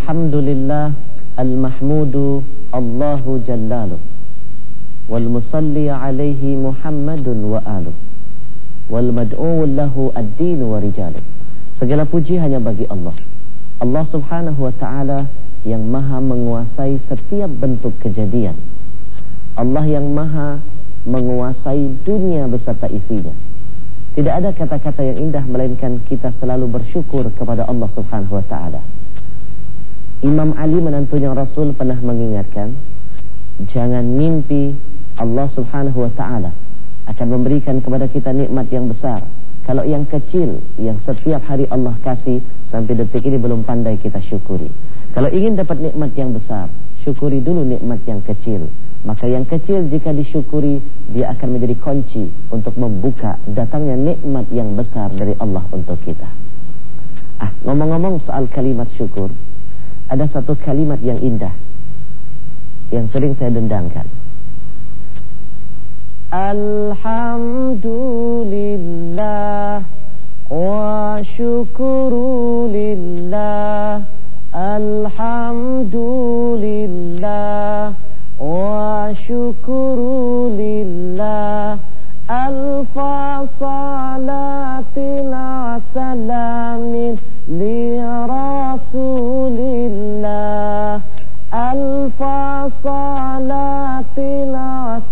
Alhamdulillah Al-Mahmudu Allahu Jallalu Wal-Musalli Alayhi Muhammadun Wa Alu Wal-Mad'u'un Lahu Ad-Din Wa Rijalu Segala puji hanya bagi Allah. Allah Subhanahu Wa Ta'ala Yang maha menguasai setiap bentuk kejadian. Allah yang maha menguasai dunia beserta isinya. Tidak ada kata-kata yang indah Melainkan kita selalu bersyukur kepada Allah Subhanahu Wa Ta'ala. Imam Ali menantunya Rasul pernah mengingatkan Jangan mimpi Allah subhanahu wa ta'ala Akan memberikan kepada kita nikmat yang besar kalau yang kecil yang setiap hari Allah kasih sampai detik ini belum pandai kita syukuri. Kalau ingin dapat nikmat yang besar, syukuri dulu nikmat yang kecil. Maka yang kecil jika disyukuri dia akan menjadi kunci untuk membuka datangnya nikmat yang besar dari Allah untuk kita. Ah, ngomong-ngomong soal kalimat syukur, ada satu kalimat yang indah yang sering saya dendangkan. Alhamdulillah wa syukuru lillah. Alhamdulillah wa syukuru lillah. Alfa salatin salamin li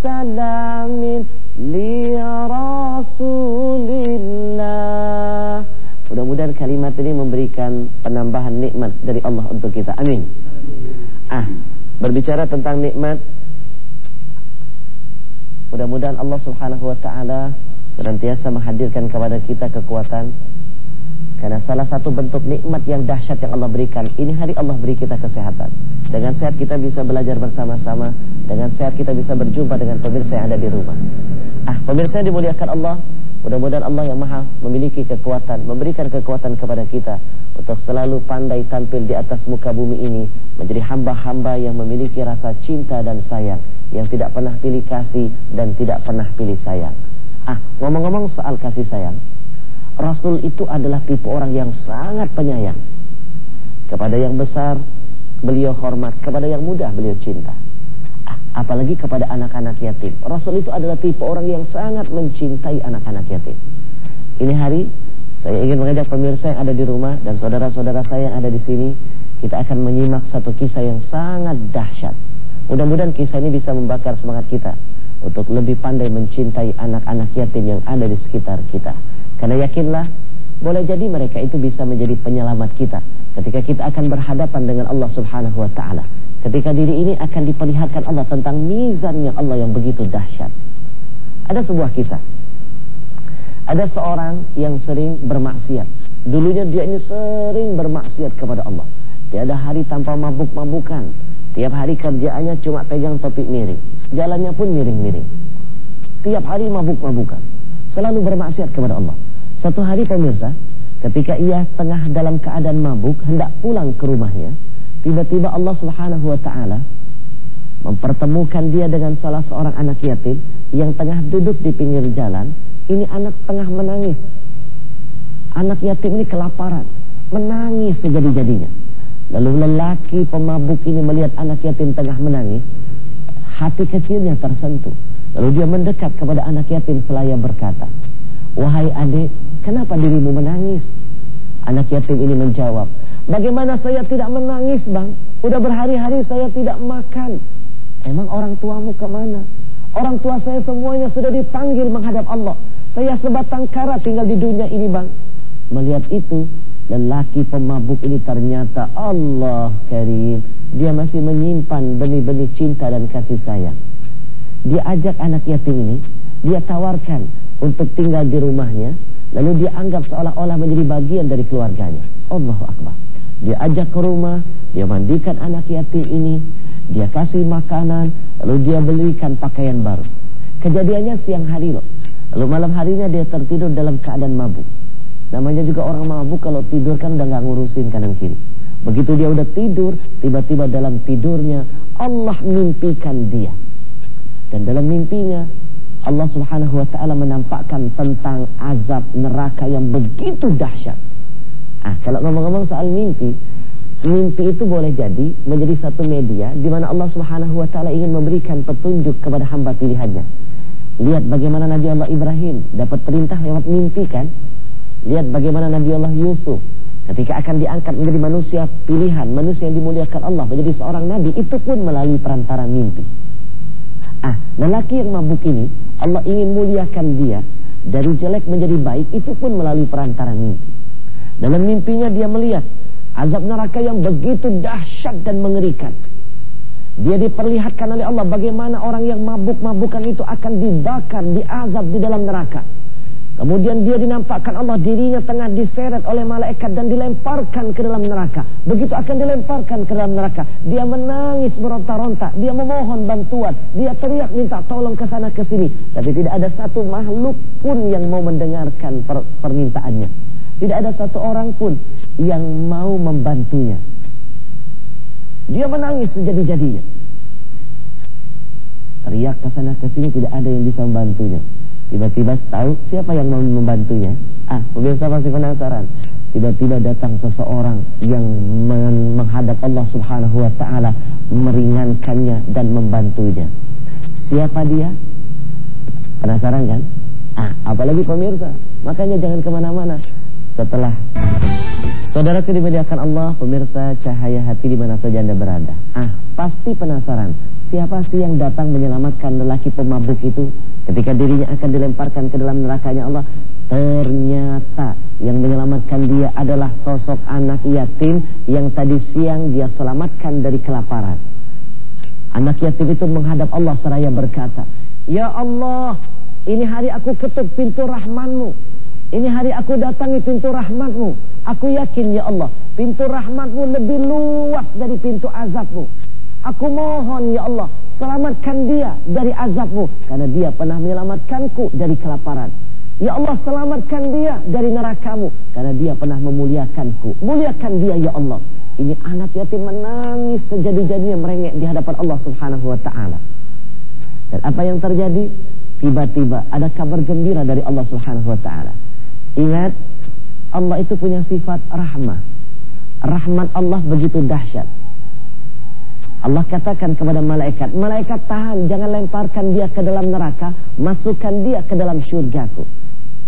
salamin li rasulillah Mudah-mudahan kalimat ini memberikan penambahan nikmat dari Allah untuk kita. Amin. Ah, berbicara tentang nikmat Mudah-mudahan Allah subhanahu wa ta'ala Senantiasa menghadirkan kepada kita kekuatan. Karena salah satu bentuk nikmat yang dahsyat yang Allah berikan Ini hari Allah beri kita kesehatan. Dengan sehat kita bisa belajar bersama-sama Dengan sehat kita bisa berjumpa dengan pemirsa yang ada di rumah Ah, pemirsa yang dimuliakan Allah Mudah-mudahan Allah yang maha memiliki kekuatan Memberikan kekuatan kepada kita Untuk selalu pandai tampil di atas muka bumi ini Menjadi hamba-hamba yang memiliki rasa cinta dan sayang Yang tidak pernah pilih kasih dan tidak pernah pilih sayang Ah, ngomong-ngomong soal kasih sayang Rasul itu adalah tipe orang yang sangat penyayang. Kepada yang besar, beliau hormat. Kepada yang muda, beliau cinta. Apalagi kepada anak-anak yatim. Rasul itu adalah tipe orang yang sangat mencintai anak-anak yatim. Ini hari, saya ingin mengajak pemirsa yang ada di rumah dan saudara-saudara saya yang ada di sini. Kita akan menyimak satu kisah yang sangat dahsyat. Mudah-mudahan kisah ini bisa membakar semangat kita. Untuk lebih pandai mencintai anak-anak yatim yang ada di sekitar kita. Karena yakinlah boleh jadi mereka itu bisa menjadi penyelamat kita ketika kita akan berhadapan dengan Allah Subhanahu wa taala. Ketika diri ini akan diperlihatkan Allah tentang mizannya Allah yang begitu dahsyat. Ada sebuah kisah. Ada seorang yang sering bermaksiat. Dulunya dia ini sering bermaksiat kepada Allah. Tiada hari tanpa mabuk-mabukan. Tiap hari kerjaannya cuma pegang topik miring. Jalannya pun miring-miring. Tiap hari mabuk-mabukan. Selalu bermaksiat kepada Allah. Satu hari pemirsa, ketika ia tengah dalam keadaan mabuk, hendak pulang ke rumahnya, tiba-tiba Allah Subhanahu wa taala mempertemukan dia dengan salah seorang anak yatim yang tengah duduk di pinggir jalan. Ini anak tengah menangis. Anak yatim ini kelaparan, menangis sejadi-jadinya. Lalu lelaki pemabuk ini melihat anak yatim tengah menangis, hati kecilnya tersentuh. Lalu dia mendekat kepada anak yatim selaya berkata, "Wahai adik, Kenapa dirimu menangis? Anak yatim ini menjawab, Bagaimana saya tidak menangis bang? Udah berhari-hari saya tidak makan. Emang orang tuamu ke mana? Orang tua saya semuanya sudah dipanggil menghadap Allah. Saya sebatang kara tinggal di dunia ini bang. Melihat itu, lelaki pemabuk ini ternyata Allah Karim. Dia masih menyimpan benih-benih cinta dan kasih sayang. Dia ajak anak yatim ini, dia tawarkan untuk tinggal di rumahnya Lalu dia anggap seolah-olah menjadi bagian dari keluarganya. Allahu Akbar. Dia ajak ke rumah, dia mandikan anak yatim ini, dia kasih makanan, lalu dia belikan pakaian baru. Kejadiannya siang hari loh. Lalu malam harinya dia tertidur dalam keadaan mabuk. Namanya juga orang mabuk kalau tidur kan udah gak ngurusin kanan kiri. Begitu dia udah tidur, tiba-tiba dalam tidurnya Allah mimpikan dia. Dan dalam mimpinya Allah Subhanahu wa taala menampakkan tentang azab neraka yang begitu dahsyat. Ah, kalau ngomong-ngomong soal mimpi, mimpi itu boleh jadi menjadi satu media di mana Allah Subhanahu wa taala ingin memberikan petunjuk kepada hamba pilihannya. Lihat bagaimana Nabi Allah Ibrahim dapat perintah lewat mimpi kan? Lihat bagaimana Nabi Allah Yusuf ketika akan diangkat menjadi manusia pilihan, manusia yang dimuliakan Allah menjadi seorang nabi itu pun melalui perantara mimpi. Ah, lelaki yang mabuk ini Allah ingin muliakan dia dari jelek menjadi baik itu pun melalui perantara mimpi. Dalam mimpinya dia melihat Azab neraka yang begitu dahsyat dan mengerikan. Dia diperlihatkan oleh Allah bagaimana orang yang mabuk-mabukan itu akan dibakar, diazab di dalam neraka. Kemudian dia dinampakkan Allah dirinya tengah diseret oleh malaikat dan dilemparkan ke dalam neraka. Begitu akan dilemparkan ke dalam neraka, dia menangis meronta-ronta, dia memohon bantuan, dia teriak minta tolong ke sana ke sini, tapi tidak ada satu makhluk pun yang mau mendengarkan per permintaannya. Tidak ada satu orang pun yang mau membantunya. Dia menangis sejadi-jadinya. Teriak ke sana ke sini tidak ada yang bisa membantunya. Tiba-tiba tahu siapa yang mau membantunya. Ah, pemirsa pasti penasaran. Tiba-tiba datang seseorang yang menghadap Allah Subhanahu wa taala meringankannya dan membantunya. Siapa dia? Penasaran kan? Ah, apalagi pemirsa. Makanya jangan ke mana-mana setelah Saudara dimuliakan Allah, pemirsa cahaya hati di mana saja Anda berada. Ah, pasti penasaran, siapa sih yang datang menyelamatkan lelaki pemabuk itu ketika dirinya akan dilemparkan ke dalam nerakanya Allah? Ternyata yang menyelamatkan dia adalah sosok anak yatim yang tadi siang dia selamatkan dari kelaparan. Anak yatim itu menghadap Allah seraya berkata, Ya Allah, ini hari aku ketuk pintu rahmanmu. Ini hari aku datangi pintu rahmatmu. Aku yakin ya Allah, pintu rahmatmu lebih luas dari pintu azabmu. Aku mohon ya Allah, selamatkan dia dari azabmu. Karena dia pernah menyelamatkanku dari kelaparan. Ya Allah, selamatkan dia dari nerakamu. Karena dia pernah memuliakanku. Muliakan dia ya Allah. Ini anak yatim menangis sejadi-jadinya merengek di hadapan Allah subhanahu wa ta'ala. Dan apa yang terjadi? Tiba-tiba ada kabar gembira dari Allah subhanahu wa ta'ala. Ingat, Allah itu punya sifat rahmah. Rahmat Allah begitu dahsyat. Allah katakan kepada malaikat, malaikat tahan, jangan lemparkan dia ke dalam neraka, masukkan dia ke dalam syurgaku.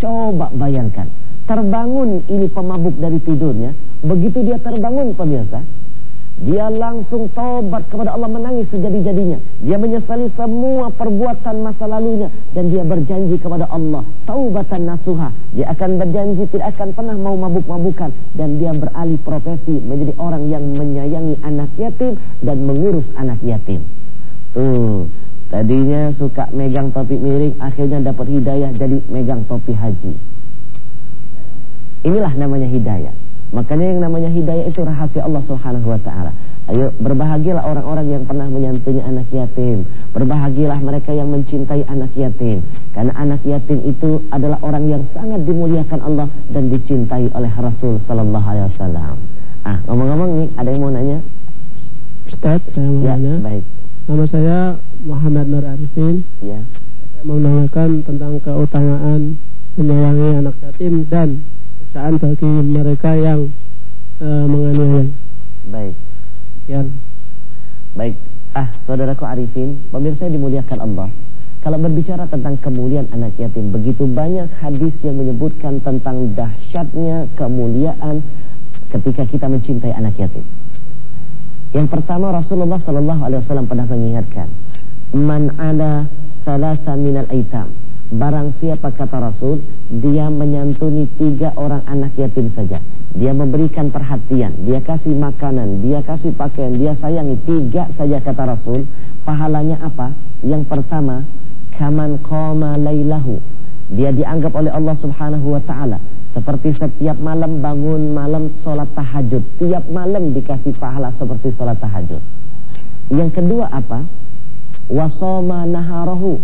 Coba bayangkan, terbangun ini pemabuk dari tidurnya, begitu dia terbangun pemirsa, dia langsung tobat kepada Allah menangis sejadi-jadinya. Dia menyesali semua perbuatan masa lalunya. Dan dia berjanji kepada Allah. Taubatan nasuha. Dia akan berjanji tidak akan pernah mau mabuk-mabukan. Dan dia beralih profesi menjadi orang yang menyayangi anak yatim. Dan mengurus anak yatim. Tuh. Tadinya suka megang topi miring. Akhirnya dapat hidayah jadi megang topi haji. Inilah namanya hidayah. Makanya yang namanya hidayah itu rahasia Allah Subhanahu wa taala. Ayo berbahagialah orang-orang yang pernah menyantuni anak yatim. Berbahagialah mereka yang mencintai anak yatim. Karena anak yatim itu adalah orang yang sangat dimuliakan Allah dan dicintai oleh Rasul sallallahu alaihi wasallam. Ah, ngomong-ngomong nih, ada yang mau nanya? Ustaz, saya mau ya, nanya. baik. Nama saya Muhammad Nur Arifin. Ya. Saya mau menanyakan tentang keutamaan menyayangi anak yatim dan siksaan bagi mereka yang uh, menganiaya. Baik. Sekian. Baik. Ah, saudaraku Arifin, pemirsa yang dimuliakan Allah. Kalau berbicara tentang kemuliaan anak yatim, begitu banyak hadis yang menyebutkan tentang dahsyatnya kemuliaan ketika kita mencintai anak yatim. Yang pertama Rasulullah sallallahu alaihi wasallam pernah mengingatkan, "Man ala thalatha minal aitam." Barang siapa kata Rasul Dia menyantuni tiga orang anak yatim saja. Dia memberikan perhatian Dia kasih makanan Dia kasih pakaian Dia sayangi Tiga saja kata Rasul. Pahalanya apa? Yang pertama Kaman koma laylahu Dia dianggap oleh Allah subhanahu wa ta'ala Seperti setiap malam bangun malam sholat tahajud. Tiap malam dikasih pahala seperti sholat tahajud. Yang kedua apa? Wasoma naharahu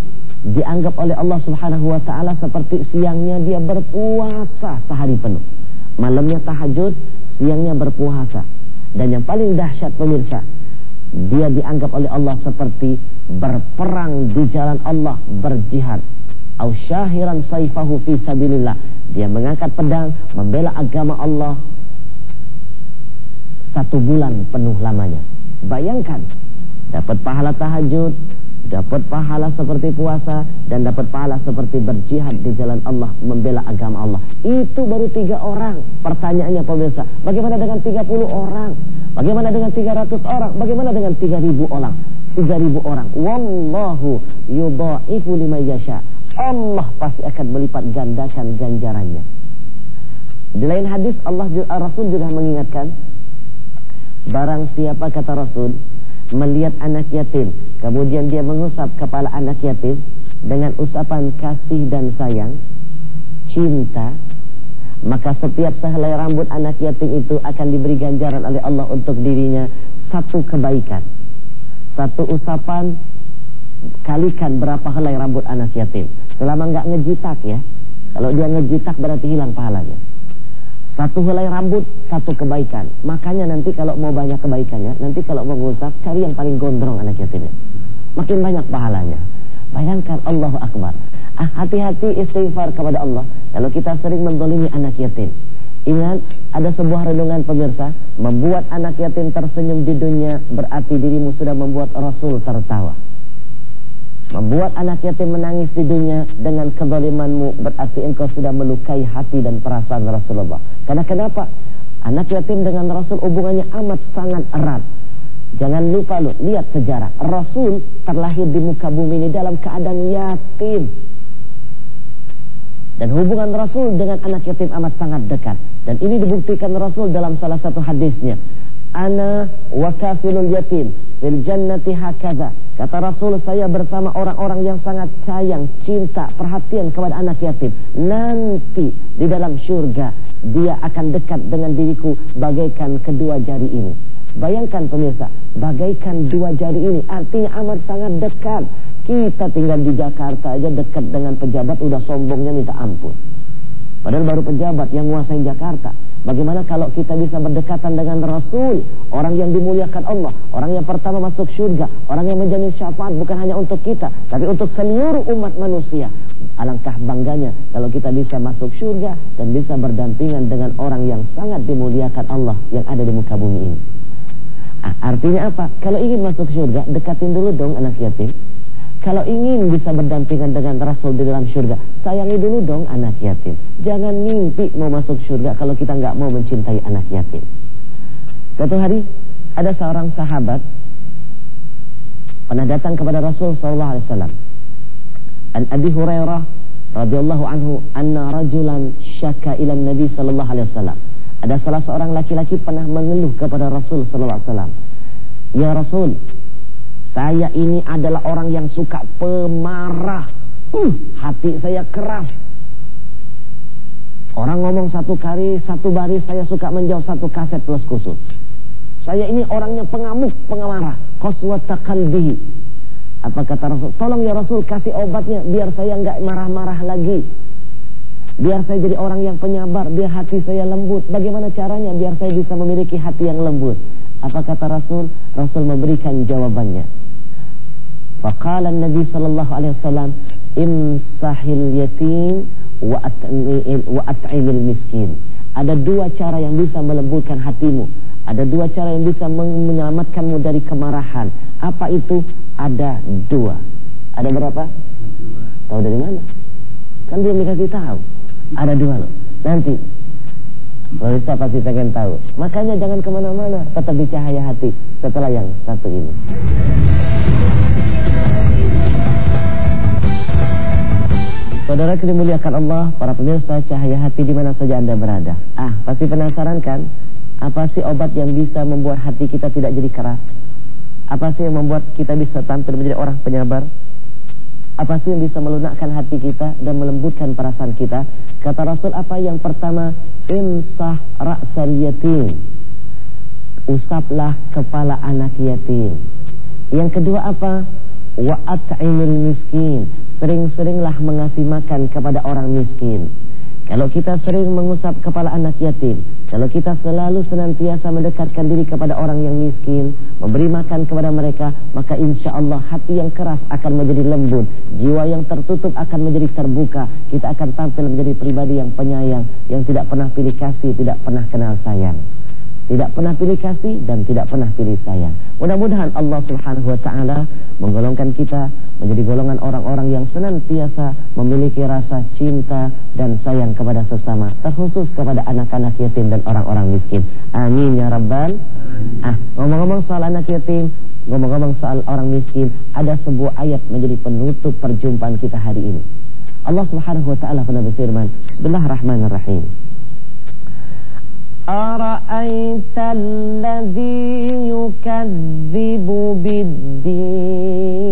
dianggap oleh Allah Subhanahu wa taala seperti siangnya dia berpuasa sehari penuh. Malamnya tahajud, siangnya berpuasa. Dan yang paling dahsyat pemirsa, dia dianggap oleh Allah seperti berperang di jalan Allah, berjihad. Au syahiran saifahu fi sabilillah. Dia mengangkat pedang membela agama Allah. satu bulan penuh lamanya. Bayangkan, dapat pahala tahajud, dapat pahala seperti puasa dan dapat pahala seperti berjihad di jalan Allah membela agama Allah. Itu baru tiga orang. Pertanyaannya pemirsa bagaimana dengan 30 orang? Bagaimana dengan 300 orang? Bagaimana dengan 3000 orang? 3000 orang. Wallahu yudhaifu liman yasha. Allah pasti akan melipat gandakan ganjarannya. Di lain hadis Allah Rasul juga mengingatkan barang siapa kata Rasul melihat anak yatim. Kemudian dia mengusap kepala anak yatim dengan usapan kasih dan sayang cinta. Maka setiap sehelai rambut anak yatim itu akan diberi ganjaran oleh Allah untuk dirinya satu kebaikan. Satu usapan kalikan berapa helai rambut anak yatim. Selama enggak ngejitak ya. Kalau dia ngejitak berarti hilang pahalanya satu helai rambut, satu kebaikan. Makanya nanti kalau mau banyak kebaikannya, nanti kalau mau ngusap, cari yang paling gondrong anak yatimnya. Makin banyak pahalanya. Bayangkan Allahu Akbar. Ah, hati-hati istighfar kepada Allah. Kalau kita sering mendolimi anak yatim. Ingat, ada sebuah renungan pemirsa. Membuat anak yatim tersenyum di dunia, berarti dirimu sudah membuat Rasul tertawa. Membuat anak yatim menangis di dunia dengan kezalimanmu berarti engkau sudah melukai hati dan perasaan Rasulullah. Karena kenapa? Anak yatim dengan Rasul hubungannya amat sangat erat. Jangan lupa lu, lihat sejarah. Rasul terlahir di muka bumi ini dalam keadaan yatim. Dan hubungan Rasul dengan anak yatim amat sangat dekat. Dan ini dibuktikan Rasul dalam salah satu hadisnya. Ana wa kafilul yatim fil jannati hakadha. Kata Rasul saya bersama orang-orang yang sangat sayang, cinta, perhatian kepada anak yatim. Nanti di dalam surga dia akan dekat dengan diriku bagaikan kedua jari ini. Bayangkan pemirsa, bagaikan dua jari ini artinya amat sangat dekat. Kita tinggal di Jakarta aja dekat dengan pejabat udah sombongnya minta ampun. Padahal baru pejabat yang menguasai Jakarta. Bagaimana kalau kita bisa berdekatan dengan Rasul, orang yang dimuliakan Allah, orang yang pertama masuk surga, orang yang menjamin syafaat bukan hanya untuk kita, tapi untuk seluruh umat manusia. Alangkah bangganya kalau kita bisa masuk surga dan bisa berdampingan dengan orang yang sangat dimuliakan Allah yang ada di muka bumi ini. Ah, artinya apa? Kalau ingin masuk surga, dekatin dulu dong anak yatim. Kalau ingin bisa berdampingan dengan Rasul di dalam surga, sayangi dulu dong anak yatim. Jangan mimpi mau masuk surga kalau kita nggak mau mencintai anak yatim. Suatu hari ada seorang sahabat pernah datang kepada Rasul sallallahu alaihi wasallam. An Abi Hurairah radhiyallahu anhu anna rajulan syaka ila Nabi sallallahu alaihi wasallam. Ada salah seorang laki-laki pernah mengeluh kepada Rasul sallallahu alaihi wasallam. Ya Rasul, saya ini adalah orang yang suka pemarah. Uh, hati saya keras. Orang ngomong satu kali, satu baris, saya suka menjawab satu kaset plus kusut. Saya ini orangnya pengamuk, pengamarah. Qaswata. Apa kata Rasul? Tolong ya Rasul kasih obatnya biar saya nggak marah-marah lagi. Biar saya jadi orang yang penyabar, biar hati saya lembut. Bagaimana caranya biar saya bisa memiliki hati yang lembut? Apa kata Rasul? Rasul memberikan jawabannya. Faqala Nabi sallallahu alaihi wasallam imsahil yatim wa at'imil miskin. Ada dua cara yang bisa melembutkan hatimu. Ada dua cara yang bisa menyelamatkanmu dari kemarahan. Apa itu? Ada dua. Ada berapa? Tahu dari mana? Kan belum dikasih tahu. Ada dua loh. Nanti Pemirsa pasti pengen tahu. Makanya jangan ke mana-mana, tetap di cahaya hati setelah yang satu ini. Saudara dimuliakan Allah, para pemirsa cahaya hati di mana saja Anda berada. Ah, pasti penasaran kan? Apa sih obat yang bisa membuat hati kita tidak jadi keras? Apa sih yang membuat kita bisa tampil menjadi orang penyabar? Apa sih yang bisa melunakkan hati kita dan melembutkan perasaan kita? Kata Rasul apa yang pertama? Imsah ra'sal yatim. Usaplah kepala anak yatim. Yang kedua apa? Wa at'imil miskin Sering-seringlah mengasih makan kepada orang miskin. Kalau kita sering mengusap kepala anak yatim, kalau kita selalu senantiasa mendekatkan diri kepada orang yang miskin, memberi makan kepada mereka, maka insya Allah hati yang keras akan menjadi lembut, jiwa yang tertutup akan menjadi terbuka, kita akan tampil menjadi pribadi yang penyayang, yang tidak pernah pilih kasih, tidak pernah kenal sayang. Tidak pernah pilih kasih dan tidak pernah pilih sayang. Mudah-mudahan Allah Subhanahu wa taala menggolongkan kita menjadi golongan orang-orang yang senantiasa memiliki rasa cinta dan sayang kepada sesama, terkhusus kepada anak-anak yatim dan orang-orang miskin. Amin ya rabbal. Ah, ngomong-ngomong soal anak yatim, ngomong-ngomong soal orang miskin, ada sebuah ayat menjadi penutup perjumpaan kita hari ini. Allah Subhanahu wa taala pernah berfirman, Bismillahirrahmanirrahim. أرأيت الذي يكذب بالدين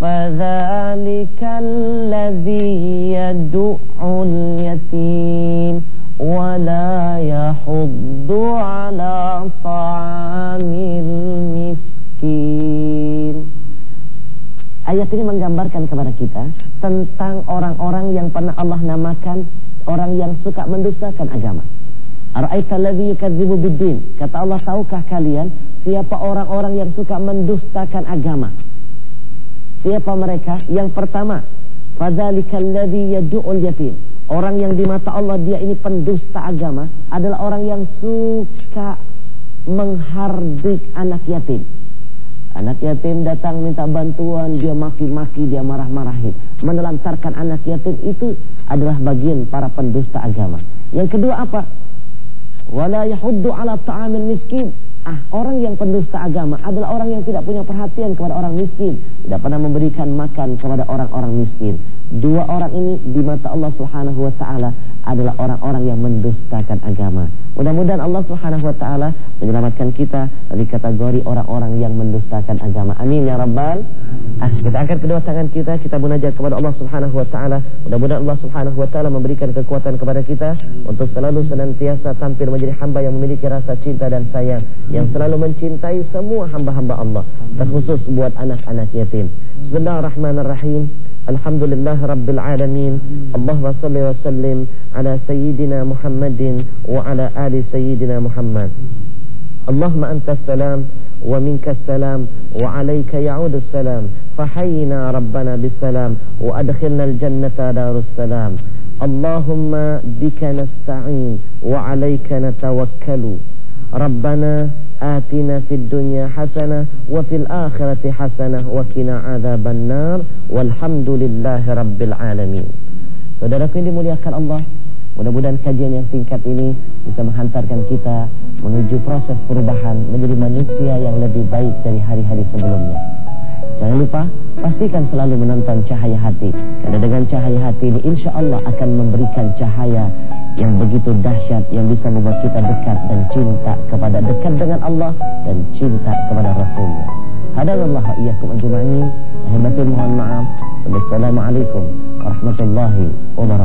فذلك الذي يدع اليتيم ولا يحض على طعام المسكين Ayat ini menggambarkan kepada kita tentang orang-orang yang pernah Allah namakan orang yang suka mendustakan agama. Ara'aitalladzi yukadzibu biddin. Kata Allah, tahukah kalian siapa orang-orang yang suka mendustakan agama? Siapa mereka? Yang pertama, fadzalikal yad'ul yatim. Orang yang di mata Allah dia ini pendusta agama adalah orang yang suka menghardik anak yatim. Anak yatim datang minta bantuan, dia maki-maki, dia marah-marahin. Menelantarkan anak yatim itu adalah bagian para pendusta agama. Yang kedua apa? Wala yahuddu ala ta'amil miskin. Ah, orang yang pendusta agama adalah orang yang tidak punya perhatian kepada orang miskin, tidak pernah memberikan makan kepada orang-orang miskin. Dua orang ini di mata Allah Subhanahu wa taala adalah orang-orang yang mendustakan agama. Mudah-mudahan Allah Subhanahu wa taala menyelamatkan kita dari kategori orang-orang yang mendustakan agama. Amin ya rabbal. Ah, kita angkat kedua tangan kita, kita munajat kepada Allah Subhanahu wa taala. Mudah-mudahan Allah Subhanahu wa taala memberikan kekuatan kepada kita untuk selalu senantiasa tampil menjadi hamba yang memiliki rasa cinta dan sayang, yang selalu mencintai semua hamba-hamba Allah, terkhusus buat anak-anak yatim. Bismillahirrahmanirrahim. Alhamdulillah Rabbil Alamin. Allahumma salli wa sallim Ala Sayyidina Muhammadin Wa ala ali Sayyidina Muhammad. Allahumma anta salam Wa minka salam Wa alaika ya'udu salam. Fahayina Rabbana bisalam Wa adkhilna al-jannata darus salam. Allahumma bika nasta'in Wa alaika natawakkalu. Rabbana Atina fid dunya hasanah wa fil akhirati hasanah wa qina adzabannar walhamdulillahi rabbil alamin. Saudaraku yang dimuliakan Allah, mudah-mudahan kajian yang singkat ini bisa menghantarkan kita menuju proses perubahan menjadi manusia yang lebih baik dari hari-hari sebelumnya. Jangan lupa pastikan selalu menonton cahaya hati. Karena dengan cahaya hati ini insyaallah akan memberikan cahaya yang begitu dahsyat yang bisa membuat kita dekat dan cinta kepada dekat dengan Allah dan cinta kepada Rasulnya. Hadanallah iyyakum ajma'in. Ahibatin mohon maaf. Wassalamualaikum warahmatullahi wabarakatuh.